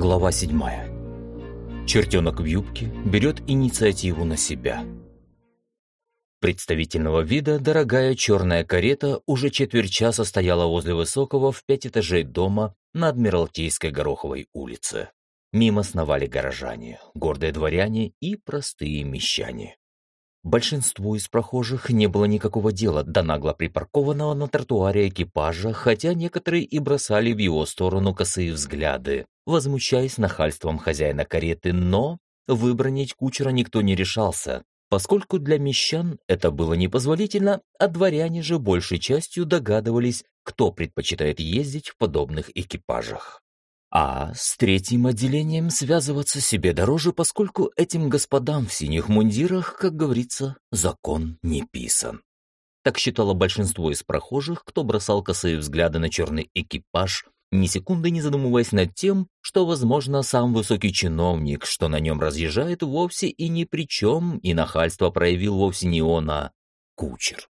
Глава 7. Чертенок в юбке берет инициативу на себя. Представительного вида дорогая черная карета уже четверть часа стояла возле высокого в пять этажей дома на Адмиралтейской Гороховой улице. Мимо сновали горожане, гордые дворяне и простые мещане. Большинству из прохожих не было никакого дела до нагло припаркованного на тротуаре экипажа, хотя некоторые и бросали в его сторону косые взгляды, возмущаясь нахальством хозяина кареты, но выбронить кучера никто не решался, поскольку для мещан это было непозволительно, а дворяне же большей частью догадывались, кто предпочитает ездить в подобных экипажах. А с третьим отделением связываться себе дороже, поскольку этим господам в синих мундирах, как говорится, закон не писан. Так считало большинство из прохожих, кто бросал косые взгляды на черный экипаж, ни секунды не задумываясь над тем, что, возможно, сам высокий чиновник, что на нем разъезжает, вовсе и ни при чем, и нахальство проявил вовсе не он, а кучер.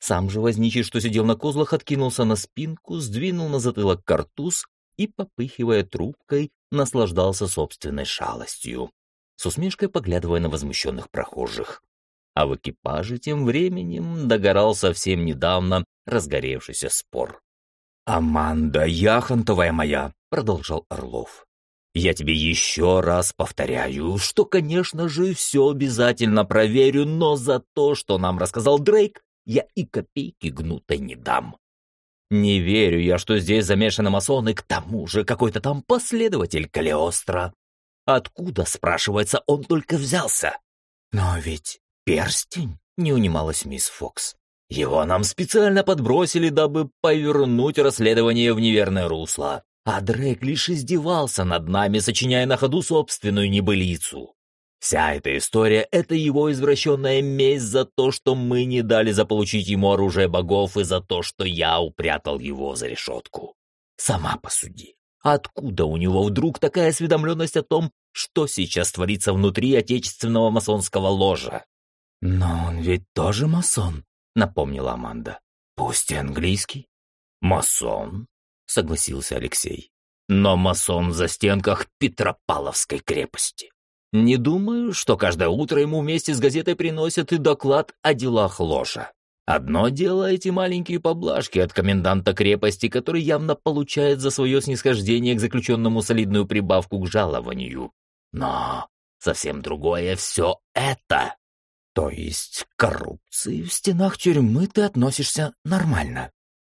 Сам же возничий, что сидел на козлах, откинулся на спинку, сдвинул на затылок картуз и, попыхивая трубкой, наслаждался собственной шалостью, с усмешкой поглядывая на возмущенных прохожих. А в экипаже тем временем догорал совсем недавно разгоревшийся спор. «Аманда Яхонтовая моя!» — продолжал Орлов. «Я тебе еще раз повторяю, что, конечно же, все обязательно проверю, но за то, что нам рассказал Дрейк, я и копейки гнутой не дам. Не верю я, что здесь замешаны масоны, к тому же какой-то там последователь Калиостро. Откуда, спрашивается, он только взялся? Но ведь перстень, не унималась мисс Фокс. Его нам специально подбросили, дабы повернуть расследование в неверное русло. А Дрейк лишь издевался над нами, сочиняя на ходу собственную небылицу. Вся эта история — это его извращенная месть за то, что мы не дали заполучить ему оружие богов и за то, что я упрятал его за решетку. Сама посуди. Откуда у него вдруг такая осведомленность о том, что сейчас творится внутри отечественного масонского ложа? «Но он ведь тоже масон», — напомнила Аманда. «Пусть и английский». «Масон», — согласился Алексей. «Но масон в застенках Петропавловской крепости». Не думаю, что каждое утро ему вместе с газетой приносят и доклад о делах ложа. Одно дело эти маленькие поблажки от коменданта крепости, который явно получает за свое снисхождение к заключенному солидную прибавку к жалованию. Но совсем другое все это. То есть к коррупции в стенах тюрьмы ты относишься нормально?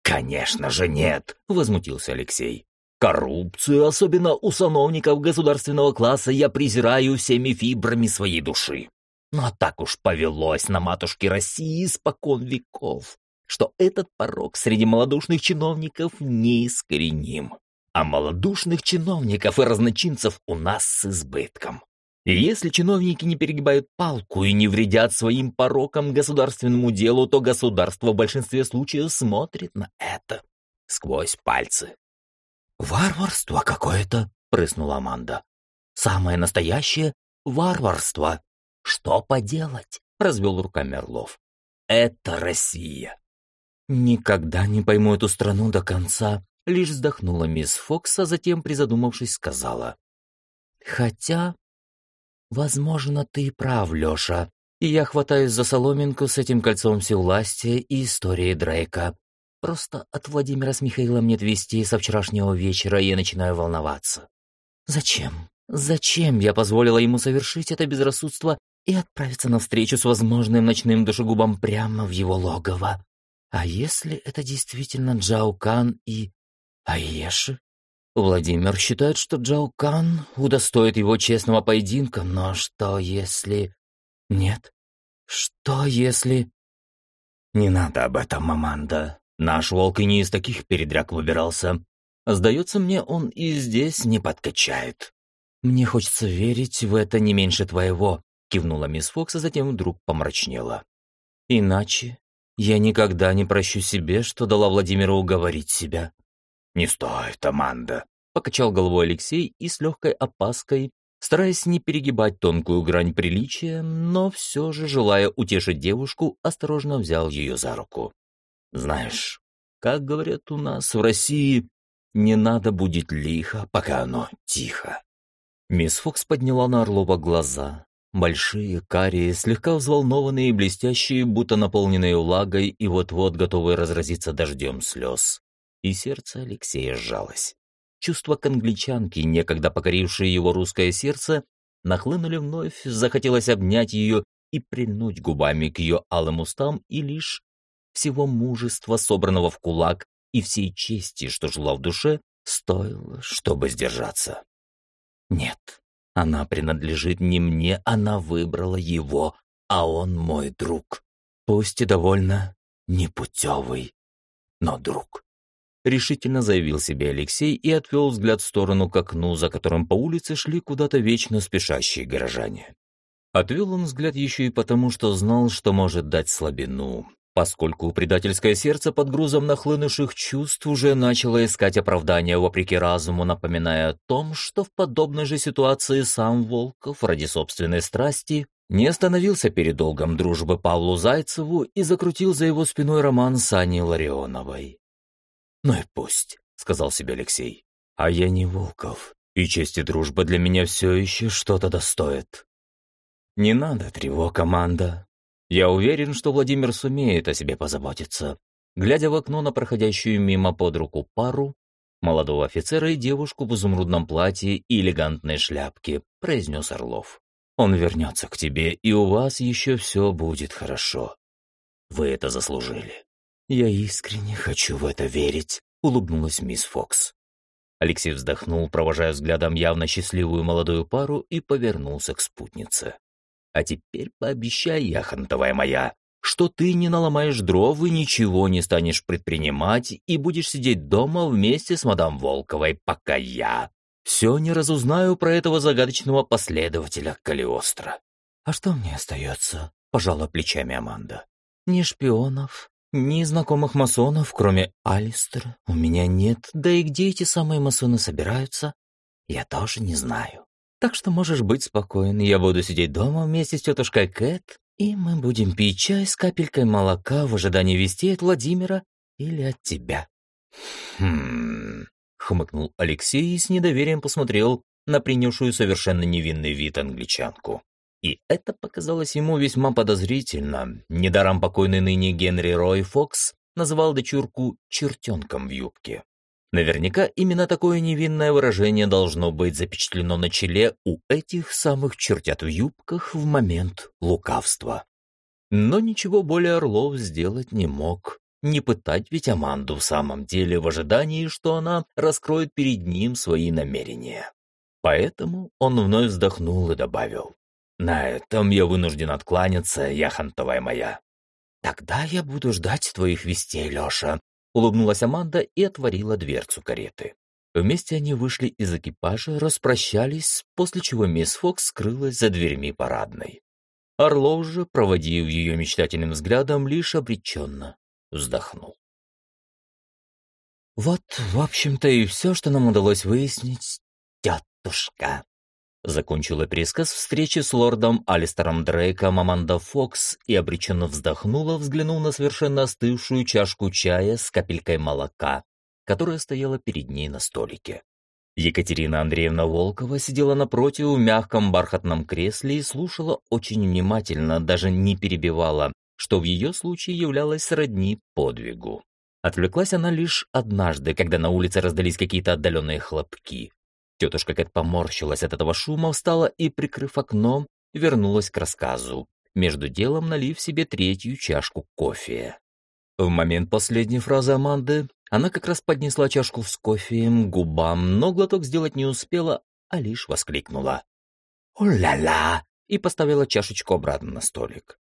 Конечно же нет, возмутился Алексей. Коррупцию, особенно у сановников государственного класса, я презираю всеми фибрами своей души. Но так уж повелось на матушке России испокон веков, что этот порог среди малодушных чиновников неискореним. А малодушных чиновников и разночинцев у нас с избытком. И если чиновники не перегибают палку и не вредят своим порокам государственному делу, то государство в большинстве случаев смотрит на это сквозь пальцы. «Варварство какое-то!» — прыснула Аманда. «Самое настоящее варварство!» «Что поделать?» — развел руками Орлов. «Это Россия!» «Никогда не пойму эту страну до конца», — лишь вздохнула мисс Фокс, а затем, призадумавшись, сказала. «Хотя, возможно, ты прав, Леша, и я хватаюсь за соломинку с этим кольцом всевластия и историей Дрейка. Просто от Владимира с Михаилом нет вести со вчерашнего вечера, и я начинаю волноваться. Зачем? Зачем я позволила ему совершить это безрассудство и отправиться навстречу с возможным ночным душегубом прямо в его логово? А если это действительно Джаукан и Аеши? Владимир считает, что Джаукан удостоит его честного поединка, но что если... Нет. Что если... Не надо об этом, Маманда. Наш волк и не из таких передряг выбирался. Сдается мне, он и здесь не подкачает. Мне хочется верить в это не меньше твоего, кивнула мисс Фокс, а затем вдруг помрачнела. Иначе я никогда не прощу себе, что дала Владимиру уговорить себя. Не стоит, Аманда, покачал головой Алексей и с легкой опаской, стараясь не перегибать тонкую грань приличия, но все же, желая утешить девушку, осторожно взял ее за руку. Знаешь, как говорят у нас в России, Не надо будить лихо, пока оно тихо. Мисс Фокс подняла на Орлова глаза. Большие, карие, слегка взволнованные и блестящие, будто наполненные влагой и вот-вот готовые разразиться дождем слез. И сердце Алексея сжалось. Чувства к англичанке, некогда покорившие его русское сердце, нахлынули вновь, захотелось обнять ее и прильнуть губами к ее алым устам, и лишь всего мужества, собранного в кулак, и всей чести, что жила в душе, стоило, чтобы сдержаться. Нет, она принадлежит не мне, она выбрала его, а он мой друг. Пусть и довольно непутевый, но друг. Решительно заявил себе Алексей и отвел взгляд в сторону к окну, за которым по улице шли куда-то вечно спешащие горожане. Отвел он взгляд еще и потому, что знал, что может дать слабину, поскольку предательское сердце под грузом нахлынувших чувств уже начало искать оправдания вопреки разуму, напоминая о том, что в подобной же ситуации сам Волков ради собственной страсти не остановился перед долгом дружбы Павлу Зайцеву и закрутил за его спиной роман с Аней Ларионовой. «Ну и пусть», — сказал себе Алексей. «А я не Волков, и честь и дружба для меня все еще что-то достоит». «Не надо тревог, команда. Я уверен, что Владимир сумеет о себе позаботиться. Глядя в окно на проходящую мимо под руку пару, молодого офицера и девушку в изумрудном платье и элегантной шляпке, произнес Орлов. Он вернется к тебе, и у вас еще все будет хорошо. Вы это заслужили. Я искренне хочу в это верить, улыбнулась мисс Фокс. Алексей вздохнул, провожая взглядом явно счастливую молодую пару, и повернулся к спутнице. А теперь пообещай, яхонтовая моя, что ты не наломаешь дров и ничего не станешь предпринимать и будешь сидеть дома вместе с мадам Волковой, пока я все не разузнаю про этого загадочного последователя Калиостро. А что мне остается? Пожала плечами Аманда. Ни шпионов, ни знакомых масонов, кроме Алистера, у меня нет. Да и где эти самые масоны собираются, я тоже не знаю. Так что можешь быть спокоен, я буду сидеть дома вместе с тетушкой Кэт, и мы будем пить чай с капелькой молока в ожидании вестей от Владимира или от тебя». «Хм...» — хмыкнул Алексей и с недоверием посмотрел на принявшую совершенно невинный вид англичанку. И это показалось ему весьма подозрительно. Недаром покойный ныне Генри Рой Фокс называл дочурку «чертенком в юбке». Наверняка именно такое невинное выражение должно быть запечатлено на челе у этих самых чертят в юбках в момент лукавства. Но ничего более Орлов сделать не мог. Не пытать ведь Аманду в самом деле в ожидании, что она раскроет перед ним свои намерения. Поэтому он вновь вздохнул и добавил. «На этом я вынужден откланяться, яхонтовая моя». «Тогда я буду ждать твоих вестей, Леша», Улыбнулась Аманда и отворила дверцу кареты. Вместе они вышли из экипажа, распрощались, после чего мисс Фокс скрылась за дверьми парадной. Орлов же, проводив ее мечтательным взглядом, лишь обреченно вздохнул. «Вот, в общем-то, и все, что нам удалось выяснить, тетушка», Закончила пересказ встречи с лордом Алистером Дрейком Аманда Фокс и обреченно вздохнула, взглянув на совершенно остывшую чашку чая с капелькой молока, которая стояла перед ней на столике. Екатерина Андреевна Волкова сидела напротив в мягком бархатном кресле и слушала очень внимательно, даже не перебивала, что в ее случае являлось сродни подвигу. Отвлеклась она лишь однажды, когда на улице раздались какие-то отдаленные хлопки. Тетушка Кэт поморщилась от этого шума, встала и, прикрыв окно, вернулась к рассказу, между делом налив себе третью чашку кофе. В момент последней фразы Аманды она как раз поднесла чашку с кофеем к губам, но глоток сделать не успела, а лишь воскликнула. «О-ля-ля!» и поставила чашечку обратно на столик.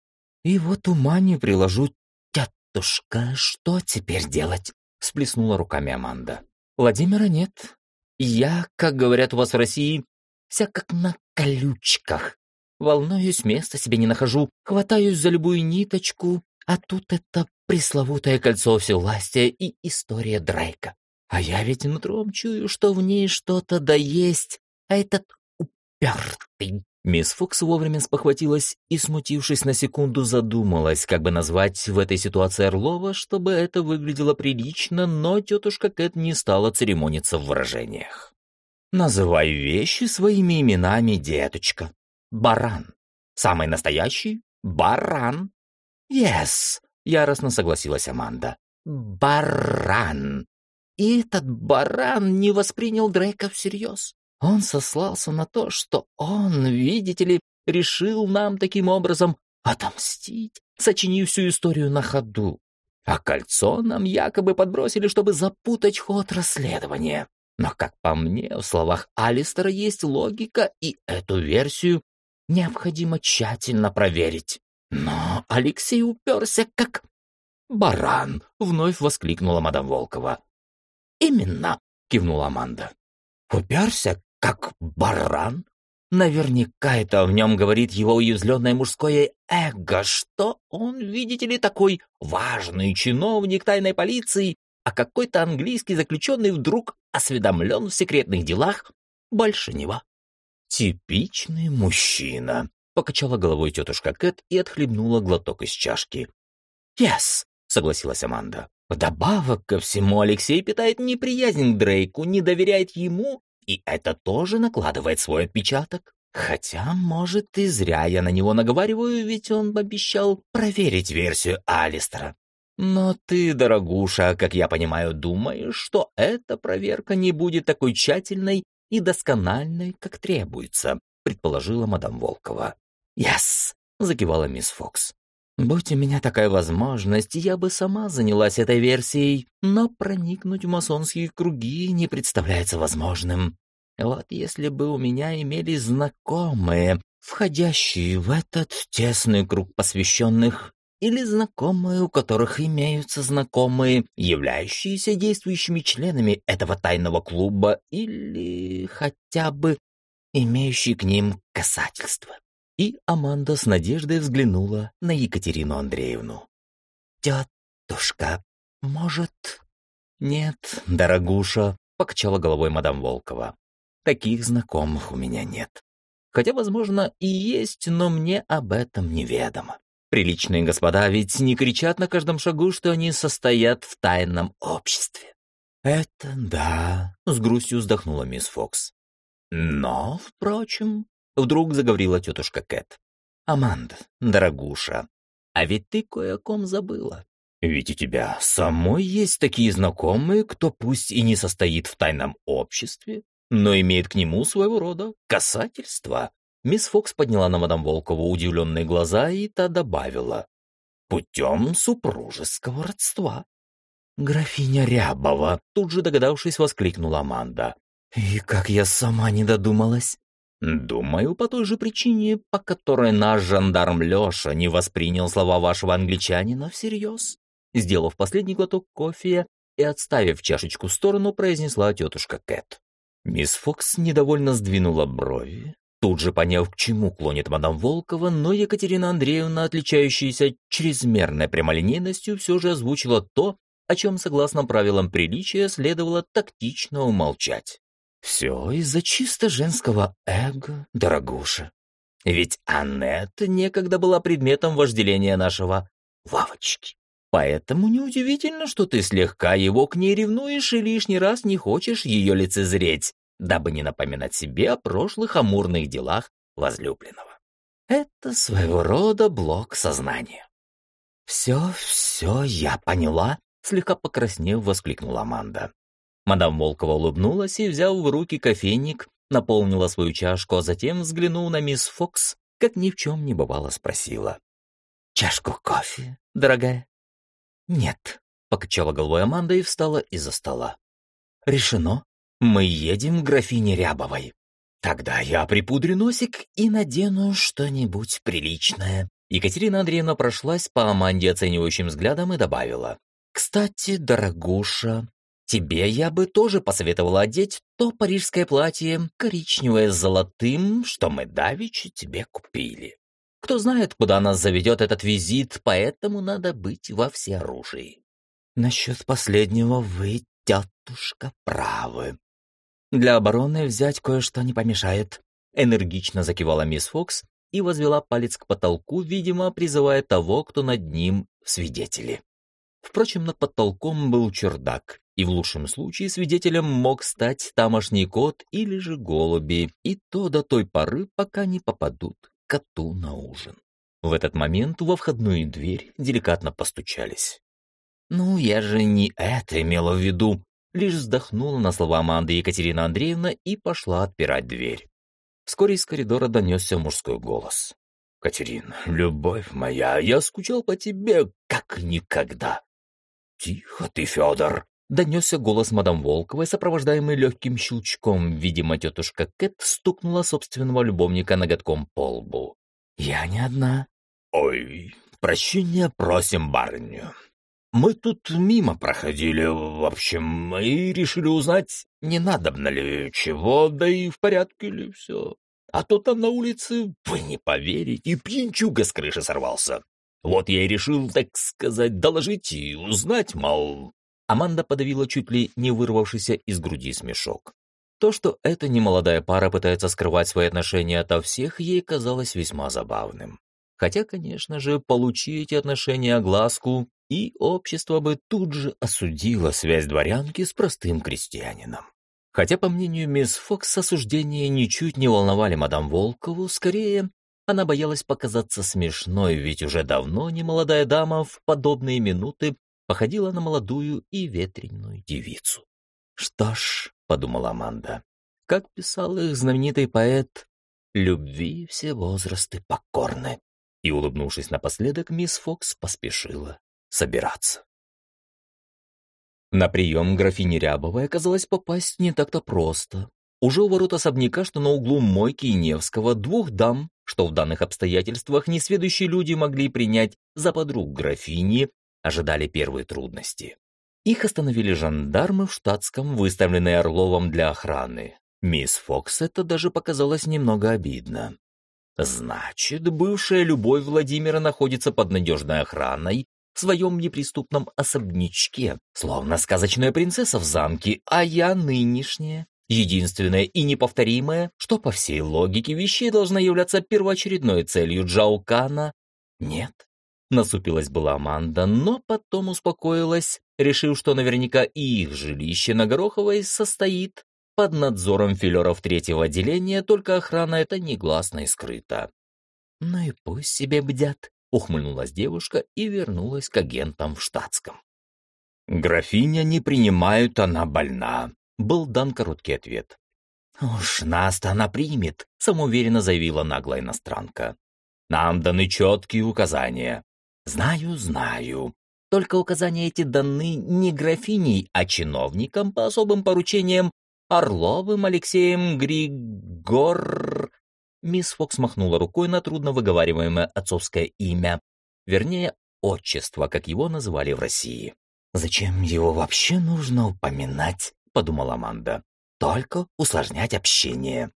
«И вот ума не приложу, тетушка, что теперь делать?» всплеснула руками Аманда. «Владимира нет, я, как говорят у вас в России, вся как на колючках. Волнуюсь, места себе не нахожу, хватаюсь за любую ниточку, а тут это пресловутое кольцо всевластия и история Дрейка. А я ведь нутром чую, что в ней что-то да есть, а этот упертый Мисс Фокс вовремя спохватилась и, смутившись на секунду, задумалась, как бы назвать в этой ситуации Орлова, чтобы это выглядело прилично, но тетушка Кэт не стала церемониться в выражениях. «Называй вещи своими именами, деточка. Баран. Самый настоящий — баран». «Yes», — яростно согласилась Аманда. «Баран». И этот баран не воспринял Дрейка всерьез. Он сослался на то, что он, видите ли, решил нам таким образом отомстить, сочинив всю историю на ходу. А кольцо нам якобы подбросили, чтобы запутать ход расследования. Но, как по мне, в словах Алистера есть логика, и эту версию необходимо тщательно проверить. Но Алексей уперся как баран, вновь воскликнула мадам Волкова. «Именно!» — кивнула Аманда. «Уперся как баран? Наверняка это в нем говорит его уязвленное мужское эго, что он, видите ли, такой важный чиновник тайной полиции, а какой-то английский заключенный вдруг осведомлен в секретных делах больше него. «Типичный мужчина», — покачала головой тетушка Кэт и отхлебнула глоток из чашки. «Yes», — согласилась Аманда. Вдобавок ко всему, Алексей питает неприязнь к Дрейку, не доверяет ему и это тоже накладывает свой отпечаток. Хотя, может, и зря я на него наговариваю, ведь он обещал проверить версию Алистера. Но ты, дорогуша, как я понимаю, думаешь, что эта проверка не будет такой тщательной и доскональной, как требуется, предположила мадам Волкова. «Яс!» — закивала мисс Фокс. Будь у меня такая возможность, я бы сама занялась этой версией, но проникнуть в масонские круги не представляется возможным. Вот если бы у меня имелись знакомые, входящие в этот тесный круг посвященных, или знакомые, у которых имеются знакомые, являющиеся действующими членами этого тайного клуба, или хотя бы имеющие к ним касательство и Аманда с надеждой взглянула на Екатерину Андреевну. «Тетушка, может...» «Нет, дорогуша», — покачала головой мадам Волкова. «Таких знакомых у меня нет. Хотя, возможно, и есть, но мне об этом неведомо. Приличные господа ведь не кричат на каждом шагу, что они состоят в тайном обществе». «Это да», — с грустью вздохнула мисс Фокс. «Но, впрочем, Вдруг заговорила тетушка Кэт. «Аманда, дорогуша, а ведь ты кое о ком забыла. Ведь у тебя самой есть такие знакомые, кто пусть и не состоит в тайном обществе, но имеет к нему своего рода касательство». Мисс Фокс подняла на мадам Волкову удивленные глаза, и та добавила. «Путем супружеского родства». «Графиня Рябова», тут же догадавшись, воскликнула Аманда. «И как я сама не додумалась!» Думаю, по той же причине, по которой наш жандарм Леша не воспринял слова вашего англичанина всерьез. Сделав последний глоток кофе и отставив чашечку в сторону, произнесла тетушка Кэт. Мисс Фокс недовольно сдвинула брови, тут же поняв, к чему клонит мадам Волкова, но Екатерина Андреевна, отличающаяся чрезмерной прямолинейностью, все же озвучила то, о чем, согласно правилам приличия, следовало тактично умолчать. Все из-за чисто женского эго, дорогуша. Ведь Аннет некогда была предметом вожделения нашего Вавочки. Поэтому неудивительно, что ты слегка его к ней ревнуешь и лишний раз не хочешь ее лицезреть, дабы не напоминать себе о прошлых амурных делах возлюбленного. Это своего рода блок сознания. «Все, все, я поняла», — слегка покраснев, воскликнула Аманда. Мадам Волкова улыбнулась и, взяв в руки кофейник, наполнила свою чашку, а затем, взглянув на мисс Фокс, как ни в чем не бывало, спросила. «Чашку кофе, дорогая?» «Нет», — покачала головой Аманда и встала из-за стола. «Решено. Мы едем к графине Рябовой. Тогда я припудрю носик и надену что-нибудь приличное». Екатерина Андреевна прошлась по Аманде оценивающим взглядом и добавила. «Кстати, дорогуша, Тебе я бы тоже посоветовала одеть то парижское платье, коричневое с золотым, что мы давеча тебе купили. Кто знает, куда нас заведет этот визит, поэтому надо быть во всеоружии. Насчет последнего вы, тетушка, правы. Для обороны взять кое-что не помешает. энергично закивала мисс Фокс и возвела палец к потолку, видимо, призывая того, кто над ним в свидетели. Впрочем, над потолком был чердак, и в лучшем случае свидетелем мог стать тамошний кот или же голуби, и то до той поры, пока не попадут коту на ужин. В этот момент во входную дверь деликатно постучались. «Ну, я же не это имела в виду», лишь вздохнула на слова Аманды Екатерина Андреевна и пошла отпирать дверь. Вскоре из коридора донесся мужской голос. «Катерина, любовь моя, я скучал по тебе, как никогда». «Тихо ты, Федор!» — донесся голос мадам Волковой, сопровождаемый легким щелчком. Видимо, тетушка Кэт стукнула собственного любовника ноготком по лбу. «Я не одна». «Ой, прощения просим, барыню. Мы тут мимо проходили, в общем, и решили узнать, не надобно ли чего, да и в порядке ли все. А то там на улице, вы не поверите, пьянчуга с крыши сорвался. Вот я и решил, так сказать, доложить и узнать, мол...» Аманда подавила чуть ли не вырвавшийся из груди смешок. То, что эта немолодая пара пытается скрывать свои отношения ото всех, ей казалось весьма забавным. Хотя, конечно же, получить эти отношения огласку, и общество бы тут же осудило связь дворянки с простым крестьянином. Хотя, по мнению мисс Фокс, осуждения ничуть не волновали мадам Волкову, скорее, она боялась показаться смешной, ведь уже давно немолодая дама в подобные минуты походила на молодую и ветреную девицу. «Что ж», — подумала Аманда, — как писал их знаменитый поэт, «любви все возрасты покорны». И, улыбнувшись напоследок, мисс Фокс поспешила собираться. На прием графини Рябовой оказалось попасть не так-то просто. Уже у ворот особняка, что на углу Мойки и Невского, двух дам, что в данных обстоятельствах несведущие люди могли принять за подруг графини, ожидали первые трудности. Их остановили жандармы в штатском, выставленные Орловым для охраны. Мисс Фокс это даже показалось немного обидно. Значит, бывшая любовь Владимира находится под надежной охраной в своем неприступном особнячке, словно сказочная принцесса в замке, а я нынешняя, единственная и неповторимая, что по всей логике вещей должна являться первоочередной целью Джаукана. Нет. Насупилась была Аманда, но потом успокоилась, решив, что наверняка и их жилище на Гороховой состоит под надзором филеров третьего отделения, только охрана это негласно и скрыта. Ну и пусть себе бдят. Ухмыльнулась девушка и вернулась к агентам в штатском. «Графиня не принимают, она больна», — был дан короткий ответ. «Уж нас-то она примет», — самоуверенно заявила наглая иностранка. «Нам даны четкие указания». «Знаю, знаю. Только указания эти даны не графиней, а чиновникам по особым поручениям Орловым Алексеем Григор...» Мисс Фокс махнула рукой на трудно выговариваемое отцовское имя, вернее, отчество, как его называли в России. «Зачем его вообще нужно упоминать?» — подумала Аманда. «Только усложнять общение».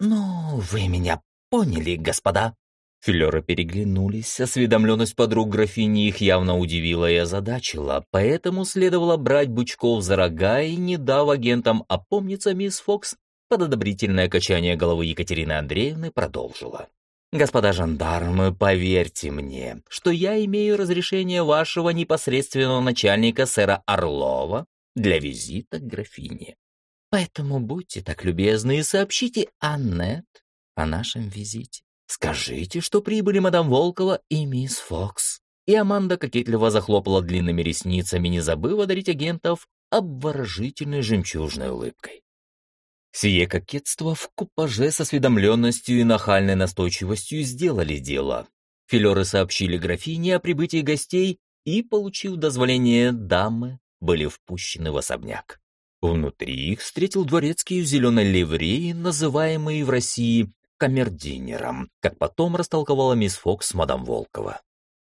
«Ну, вы меня поняли, господа?» Филеры переглянулись, осведомленность подруг графини их явно удивила и озадачила, поэтому следовало брать бычков за рога и, не дав агентам опомниться, мисс Фокс под одобрительное качание головы Екатерины Андреевны продолжила. «Господа жандармы, поверьте мне, что я имею разрешение вашего непосредственного начальника сэра Орлова для визита к графине. Поэтому будьте так любезны и сообщите Аннет о нашем визите. Скажите, что прибыли мадам Волкова и мисс Фокс». И Аманда кокетливо захлопала длинными ресницами, не забыв одарить агентов обворожительной жемчужной улыбкой. Сие кокетство в купаже с осведомленностью и нахальной настойчивостью сделали дело. Филеры сообщили графине о прибытии гостей и, получив дозволение дамы, были впущены в особняк. Внутри их встретил дворецкий в зеленой ливреи, называемый в России камердинером, как потом растолковала мисс Фокс мадам Волкова.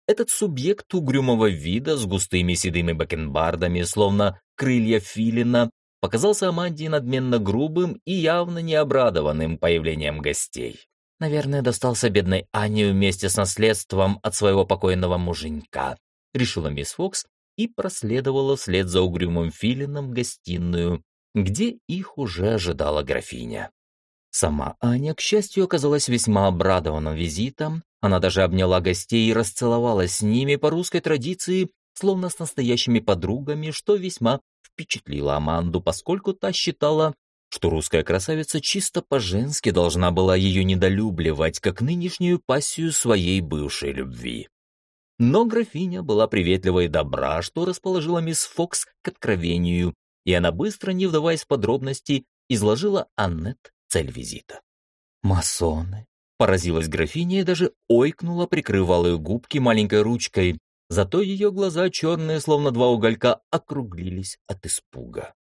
Этот субъект угрюмого вида с густыми седыми бакенбардами, словно крылья филина, показался Аманде надменно грубым и явно необрадованным появлением гостей. Наверное, достался бедной Ане вместе с наследством от своего покойного муженька, решила мисс Фокс и проследовала вслед за угрюмым филином в гостиную, где их уже ожидала графиня. Сама Аня, к счастью, оказалась весьма обрадована визитом. Она даже обняла гостей и расцеловалась с ними по русской традиции, словно с настоящими подругами, что весьма впечатлило Аманду, поскольку та считала, что русская красавица чисто по-женски должна была ее недолюбливать, как нынешнюю пассию своей бывшей любви. Но графиня была приветлива и добра, что расположила мисс Фокс к откровению, и она быстро, не вдаваясь в подробности, изложила Аннет цель визита. «Масоны!» — поразилась графиня и даже ойкнула, прикрывала ее губки маленькой ручкой, зато ее глаза черные, словно два уголька, округлились от испуга.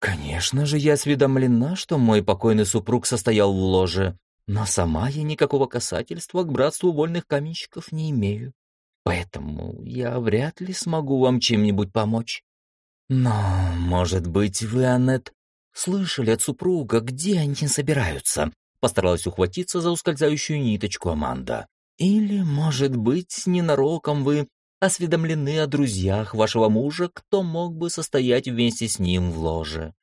«Конечно же, я осведомлена, что мой покойный супруг состоял в ложе, но сама я никакого касательства к братству вольных каменщиков не имею. Поэтому я вряд ли смогу вам чем-нибудь помочь. Но, может быть, вы, Аннет, слышали от супруга, где они собираются?» Постаралась ухватиться за ускользающую ниточку Аманда. «Или, может быть, ненароком вы осведомлены о друзьях вашего мужа, кто мог бы состоять вместе с ним в ложе?»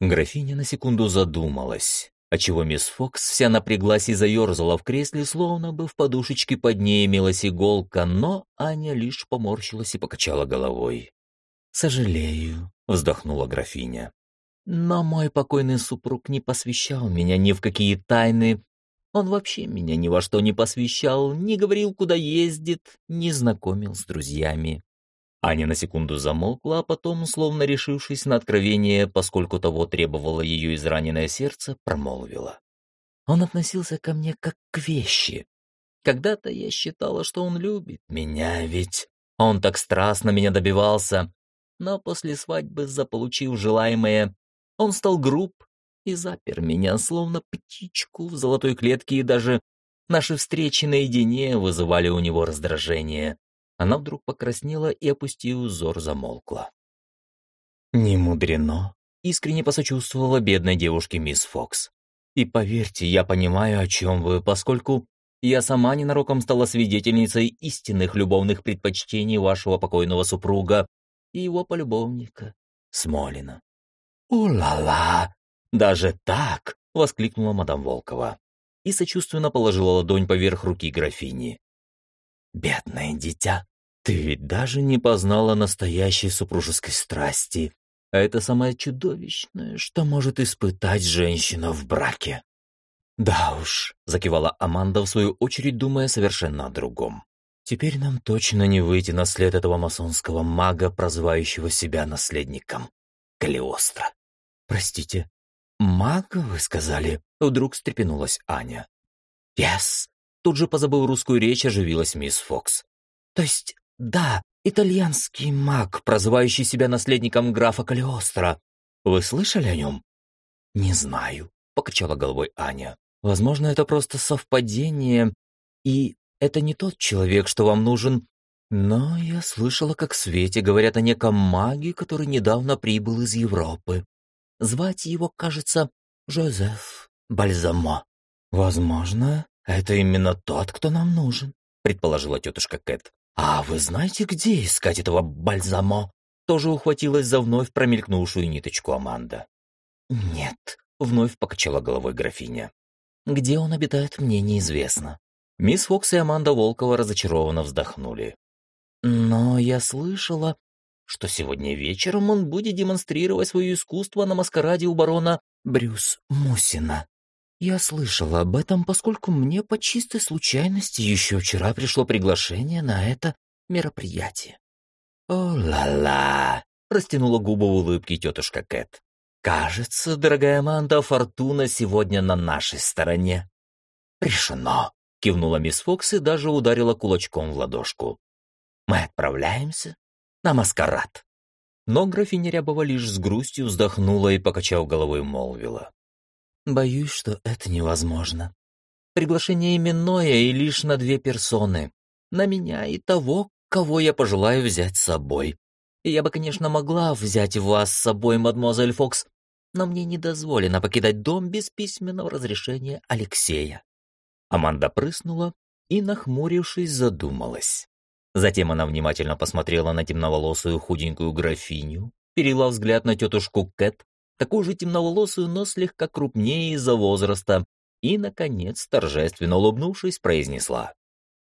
Графиня на секунду задумалась отчего мисс Фокс вся напряглась и заерзала в кресле, словно бы в подушечке под ней имелась иголка, но Аня лишь поморщилась и покачала головой. «Сожалею», — вздохнула графиня. «Но мой покойный супруг не посвящал меня ни в какие тайны. Он вообще меня ни во что не посвящал, не говорил, куда ездит, не знакомил с друзьями. Аня на секунду замолкла, а потом, словно решившись на откровение, поскольку того требовало ее израненное сердце, промолвила. Он относился ко мне как к вещи. Когда-то я считала, что он любит меня, ведь он так страстно меня добивался. Но после свадьбы, заполучив желаемое, он стал груб и запер меня, словно птичку в золотой клетке, и даже наши встречи наедине вызывали у него раздражение. Она вдруг покраснела и, опустив взор, замолкла. «Не мудрено», — искренне посочувствовала бедной девушке мисс Фокс. «И поверьте, я понимаю, о чем вы, поскольку я сама ненароком стала свидетельницей истинных любовных предпочтений вашего покойного супруга и его полюбовника, Смолина». «У-ла-ла! Даже так!» — воскликнула мадам Волкова и сочувственно положила ладонь поверх руки графини. «Бедное дитя! Ты ведь даже не познала настоящей супружеской страсти, а это самое чудовищное, что может испытать женщина в браке». «Да уж», — закивала Аманда, в свою очередь думая совершенно о другом. «Теперь нам точно не выйти на след этого масонского мага, прозывающего себя наследником. Калиостро. Простите, мага, вы сказали?» Вдруг встрепенулась Аня. «Yes!» Тут же позабыл русскую речь, оживилась мисс Фокс. «То есть, да, итальянский маг, прозывающий себя наследником графа Калиостро. Вы слышали о нем?» «Не знаю», — покачала головой Аня. «Возможно, это просто совпадение, и это не тот человек, что вам нужен. Но я слышала, как в свете говорят о неком маге, который недавно прибыл из Европы. Звать его, кажется, Жозеф Бальзамо. Возможно, это именно тот, кто нам нужен», — предположила тетушка Кэт. «А вы знаете, где искать этого бальзамо?» Тоже ухватилась за вновь промелькнувшую ниточку Аманда. «Нет», — вновь покачала головой графиня. «Где он обитает, мне неизвестно». Мисс Фокс и Аманда Волкова разочарованно вздохнули. «Но я слышала, что сегодня вечером он будет демонстрировать свое искусство на маскараде у барона Брюс Мусина. Я слышала об этом, поскольку мне по чистой случайности еще вчера пришло приглашение на это мероприятие. «О-ла-ла!» — растянула губы в улыбке тетушка Кэт. «Кажется, дорогая Аманда, фортуна сегодня на нашей стороне». «Решено!» — кивнула мисс Фокс и даже ударила кулачком в ладошку. «Мы отправляемся на маскарад». Но графиня Рябова лишь с грустью вздохнула и, покачав головой, молвила. Боюсь, что это невозможно. Приглашение именное и лишь на две персоны. На меня и того, кого я пожелаю взять с собой. Я бы, конечно, могла взять вас с собой, мадемуазель Фокс, но мне не дозволено покидать дом без письменного разрешения Алексея». Аманда прыснула и, нахмурившись, задумалась. Затем она внимательно посмотрела на темноволосую худенькую графиню, перела взгляд на тетушку Кэт, такую же темноволосую, но слегка крупнее из-за возраста, и, наконец, торжественно улыбнувшись, произнесла.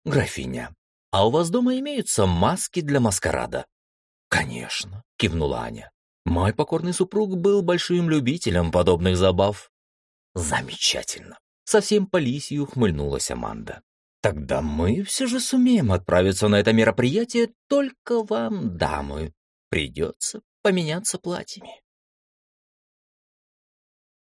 «Графиня, а у вас дома имеются маски для маскарада?» «Конечно», — кивнула Аня. «Мой покорный супруг был большим любителем подобных забав». «Замечательно!» — совсем по лисью ухмыльнулась Аманда. «Тогда мы все же сумеем отправиться на это мероприятие, только вам, дамы, придется поменяться платьями».